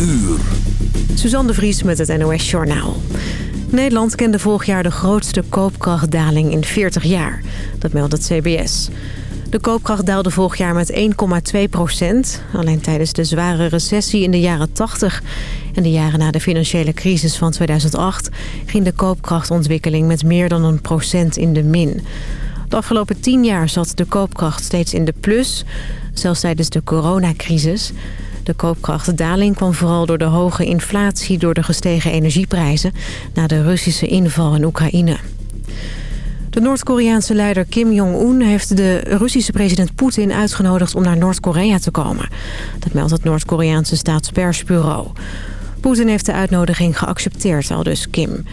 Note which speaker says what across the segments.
Speaker 1: uur.
Speaker 2: Suzanne de Vries met het NOS Journaal. Nederland kende vorig jaar de grootste koopkrachtdaling in 40 jaar. Dat meldt het CBS. De koopkracht daalde vorig jaar met 1,2 procent. Alleen tijdens de zware recessie in de jaren 80 en de jaren na de financiële crisis van 2008... ging de koopkrachtontwikkeling met meer dan een procent in de min. De afgelopen 10 jaar zat de koopkracht steeds in de plus, zelfs tijdens de coronacrisis... De koopkrachtdaling kwam vooral door de hoge inflatie... door de gestegen energieprijzen na de Russische inval in Oekraïne. De Noord-Koreaanse leider Kim Jong-un heeft de Russische president Poetin uitgenodigd om naar Noord-Korea te komen. Dat meldt het Noord-Koreaanse staatspersbureau. Poetin heeft de uitnodiging geaccepteerd, al dus Kim.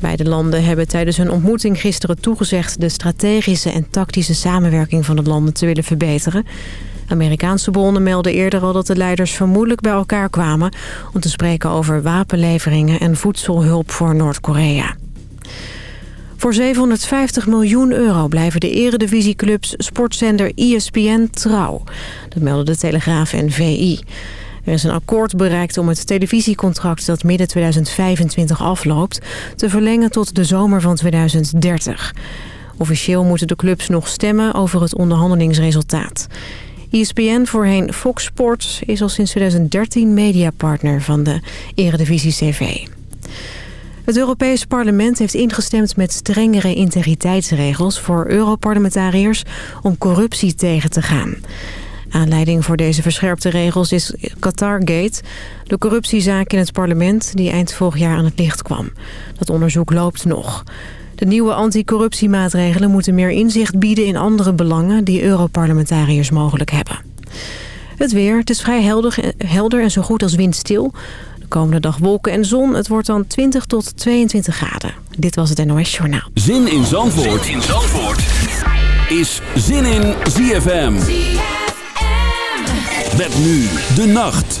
Speaker 2: Beide landen hebben tijdens hun ontmoeting gisteren toegezegd... de strategische en tactische samenwerking van de landen te willen verbeteren. Amerikaanse bronnen melden eerder al dat de leiders vermoedelijk bij elkaar kwamen... om te spreken over wapenleveringen en voedselhulp voor Noord-Korea. Voor 750 miljoen euro blijven de eredivisieclubs sportzender ESPN trouw. Dat melden de Telegraaf en VI. Er is een akkoord bereikt om het televisiecontract dat midden 2025 afloopt... te verlengen tot de zomer van 2030. Officieel moeten de clubs nog stemmen over het onderhandelingsresultaat. ESPN, voorheen Fox Sports, is al sinds 2013 mediapartner van de Eredivisie CV. Het Europees Parlement heeft ingestemd met strengere integriteitsregels voor Europarlementariërs om corruptie tegen te gaan. Aanleiding voor deze verscherpte regels is Qatargate, de corruptiezaak in het parlement die eind vorig jaar aan het licht kwam. Dat onderzoek loopt nog. De nieuwe anticorruptiemaatregelen moeten meer inzicht bieden in andere belangen die Europarlementariërs mogelijk hebben. Het weer, het is vrij helder, helder en zo goed als windstil. De komende dag wolken en zon. Het wordt dan 20 tot 22 graden. Dit was het NOS Journaal.
Speaker 1: Zin in Zandvoort, zin in Zandvoort. is Zin in ZFM. ZFM. Met nu de nacht.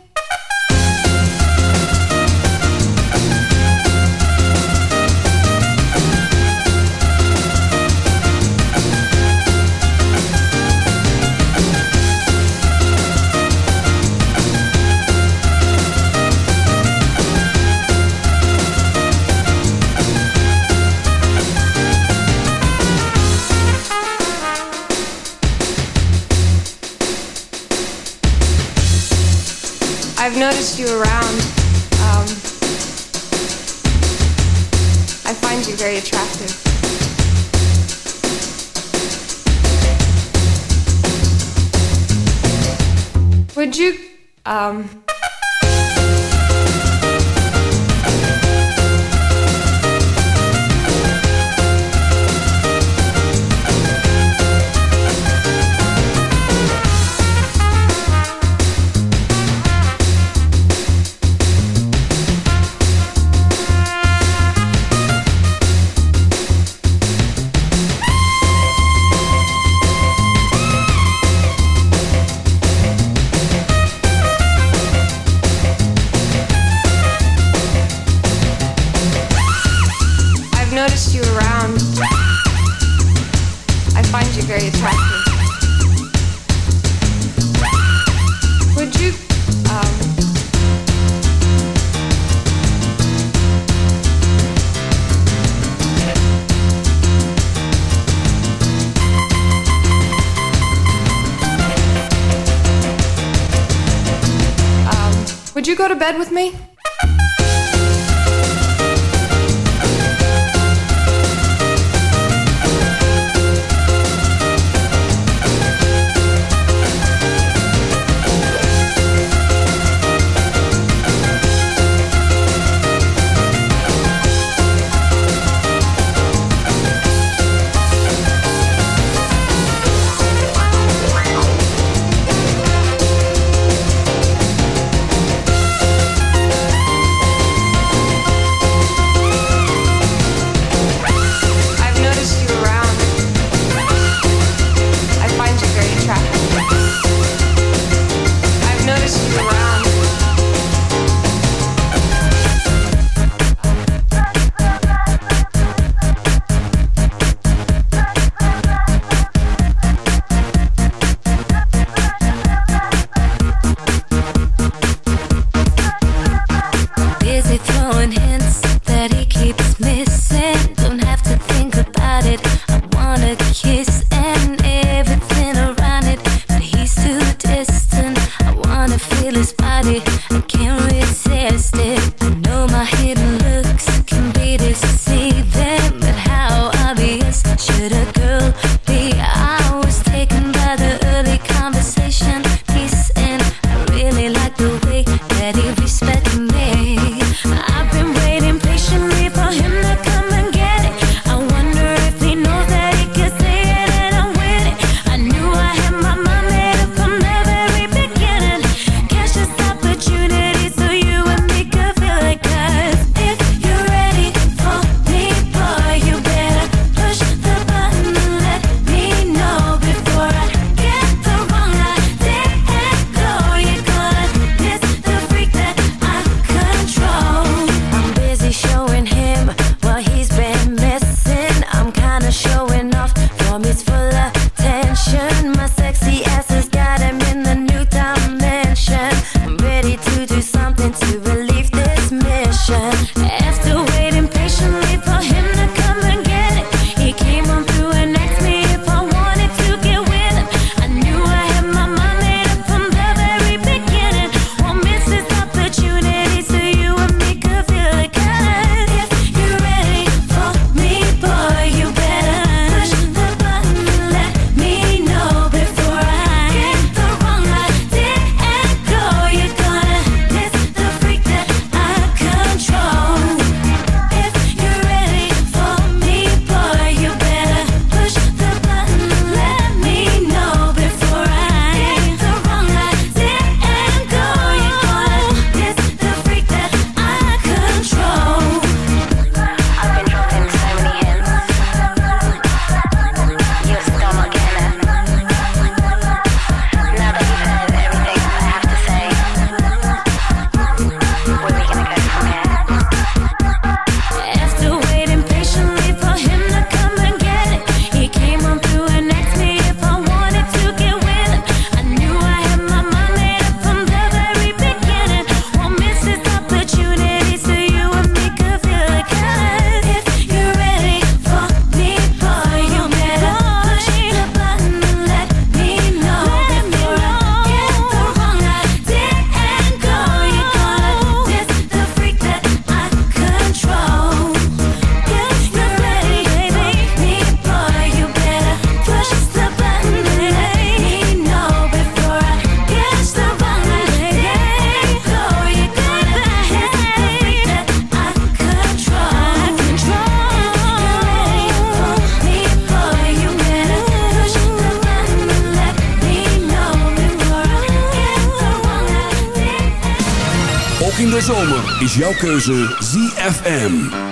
Speaker 3: chased you around. bed with me? body. I can't
Speaker 4: is jouw keuze ZFM.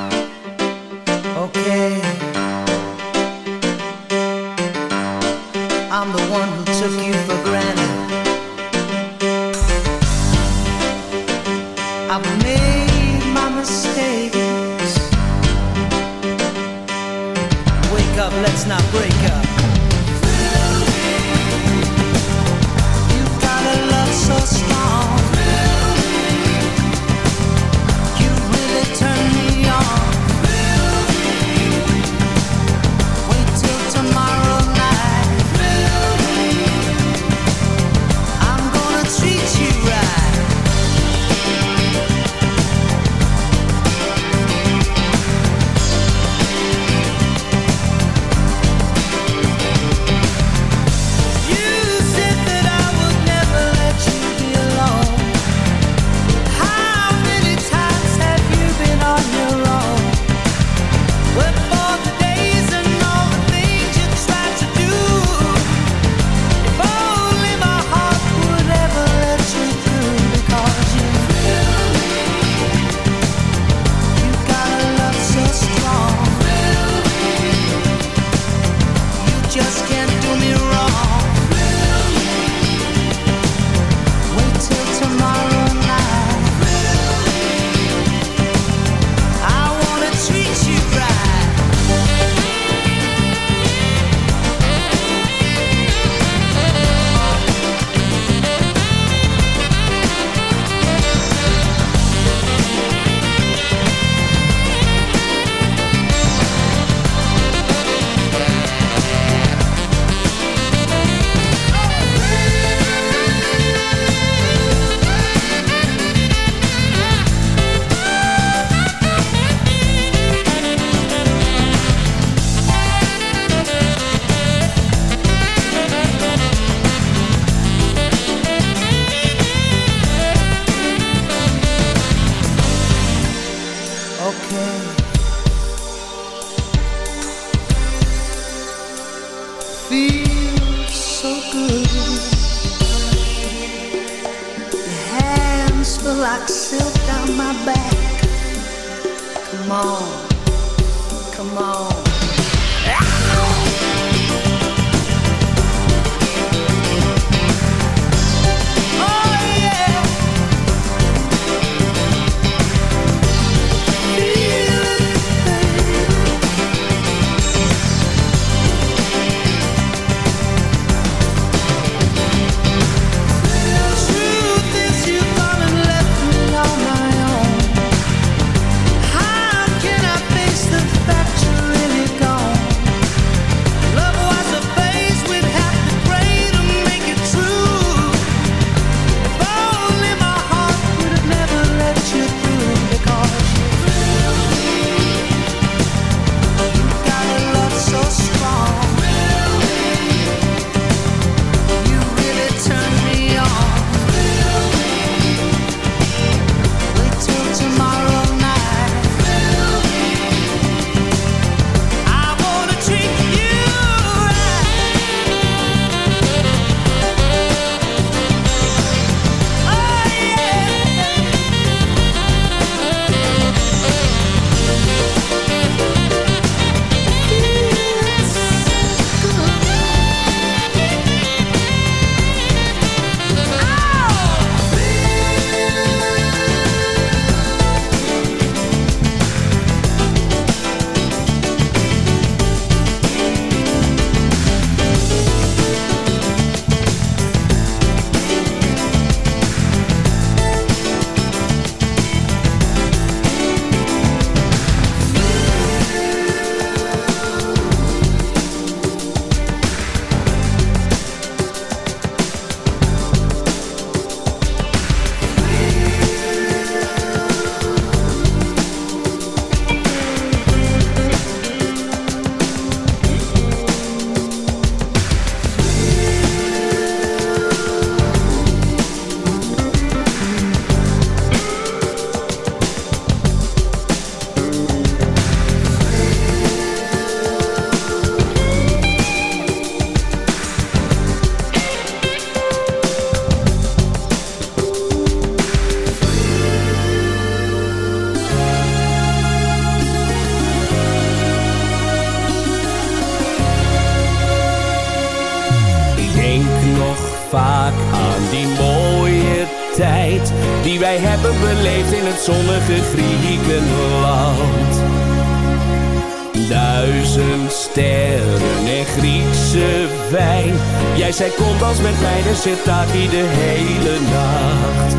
Speaker 5: zit daar die de hele nacht.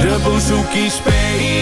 Speaker 5: De bouzouki speelt.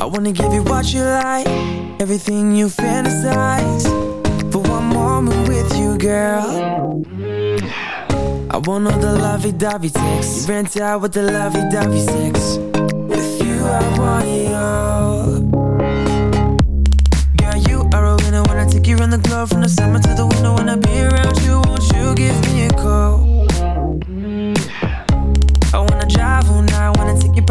Speaker 6: I
Speaker 7: wanna give you what you like, everything you fantasize. For one moment with you, girl. I want all the lovey-dovey sex. You rent out with the lovey-dovey sex. With you, I want it all. Girl, you are a winner when I take you around the globe from the summer to the winter. When I be around you, won't you give me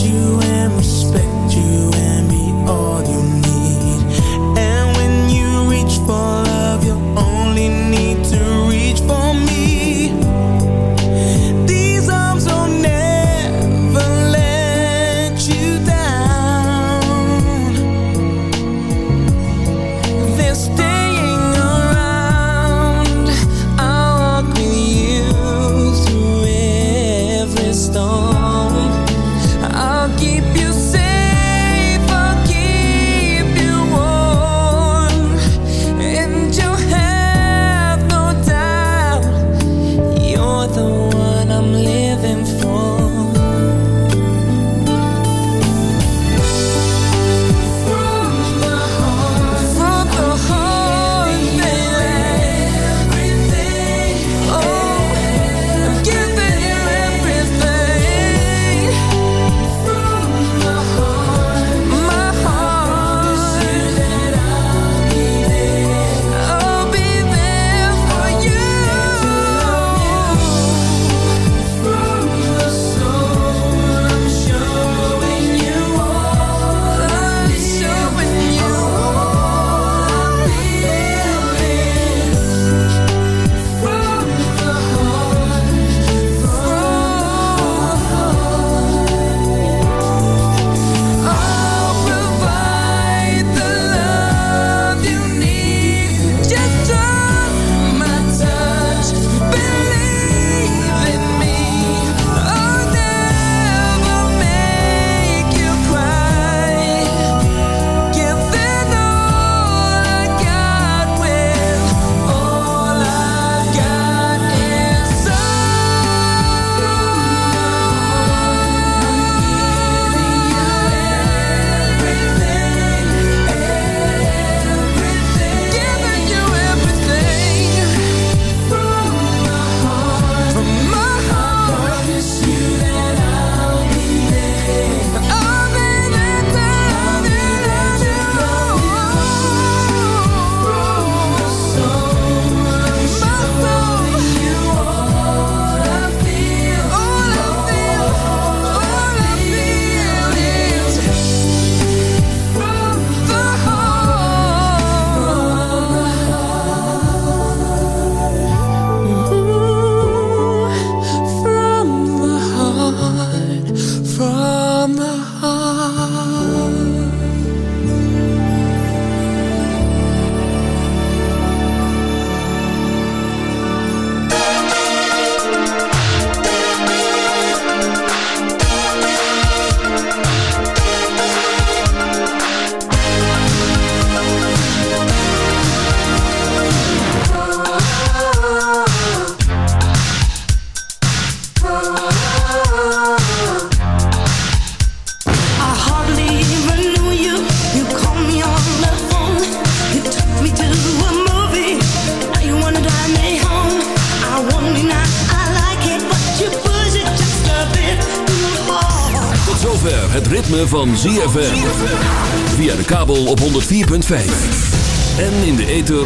Speaker 8: you and respect you.